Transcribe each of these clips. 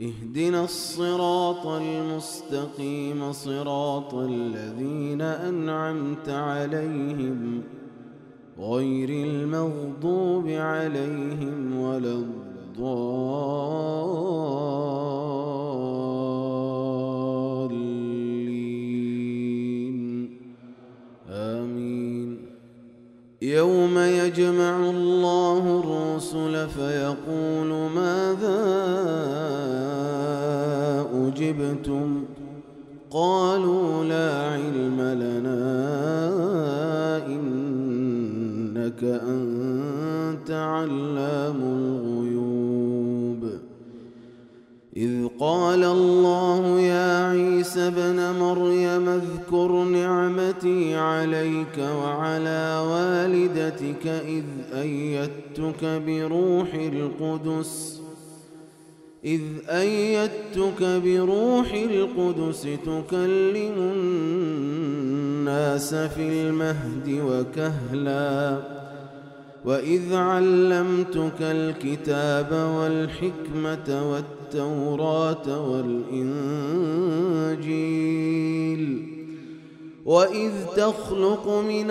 اهدنا الصراط المستقيم صراط الذين أنعمت عليهم غير المغضوب عليهم ولا الضالين. آمين. يوم يجمع الله الرسل فيقول ماذا أجبتم قالوا لا علم لنا إنك أنت علام الغيوب. إذ قال الله يا عيسى ابن مريم اذكر نعمتي عليك وعلى والدتك إذ أيدتك بروح القدس إذ أيدتك بروح القدس تكلم الناس في المهد وكهلا وإذ علمتك الكتاب والحكمة والتوراة والإنجيل وإذ تخلق من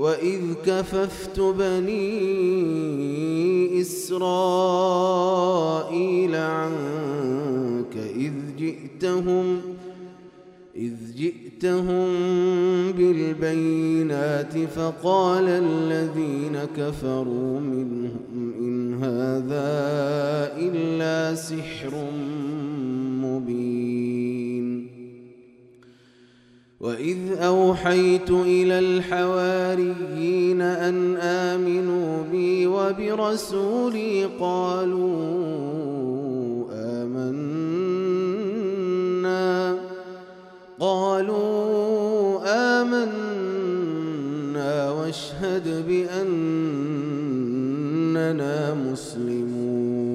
وإذ كففت بني إسرائيل عنك إذ جئتهم إذ جئتهم بالبينات فقال الذين كفروا منهم إن هذا إلا سحر مبين وإذ أوحيت إلى الحواريين أن آمنوا بي وبرسولي قالوا آمنا قالوا آمنا واشهد بأننا مسلمون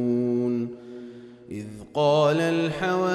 إذ قال الحواريون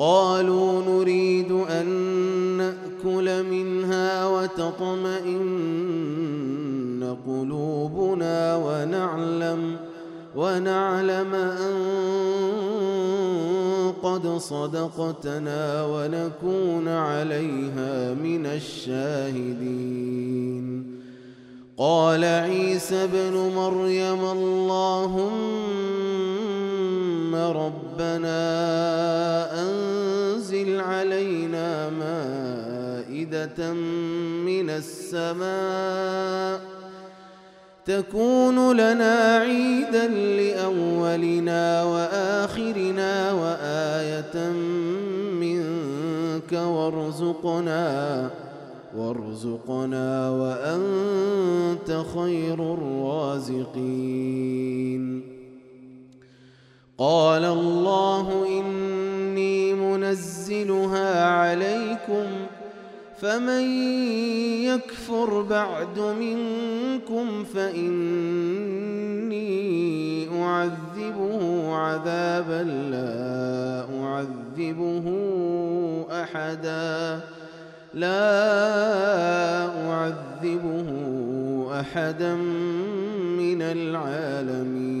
قالوا نريد أن نأكل منها وتطمئن قلوبنا ونعلم ونعلم أن قد صدقتنا ونكون عليها من الشاهدين. قال عيسى ابن مريم اللهم ربنا علينا مائدة من السماء تكون لنا عيدا لأولنا وآخرنا وآية منك وارزقنا وارزقنا وأنت خير الرازقين. قال الله منزلها عليكم فمن يكفر بعد منكم فإني أعذبه عذابا لا أعذبه أحدا. لا أعذبه أحدا من العالمين.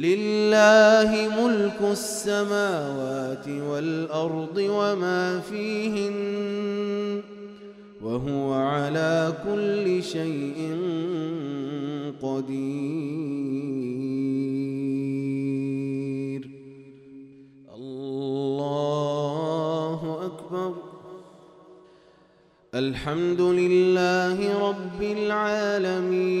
لله ملك السماوات والأرض وما فيهن وهو على كل شيء قدير. الله أكبر. الحمد لله رب العالمين.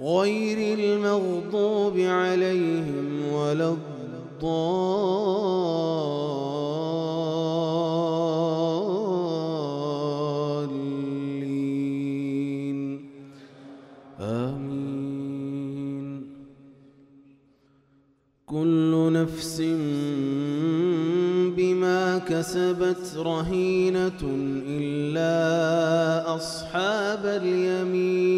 غير المغضوب عليهم ولا الضالين. آمين. كل نفس بما كسبت رهينة إلا أصحاب اليمين.